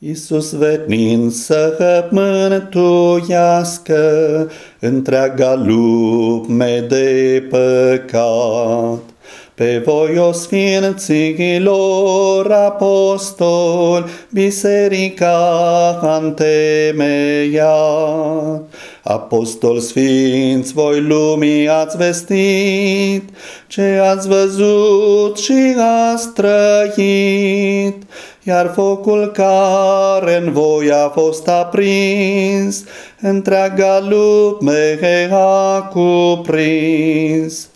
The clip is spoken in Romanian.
Iisus venind să mântuiască întreaga lume de păcat. Pe voi, o sfinților apostoli, biserica a întemeiat. Apostol sfinți, voi lumii ați vestit, ce ați văzut și ați trăit, iar focul care în voi a fost aprins, întreaga lume a cuprins.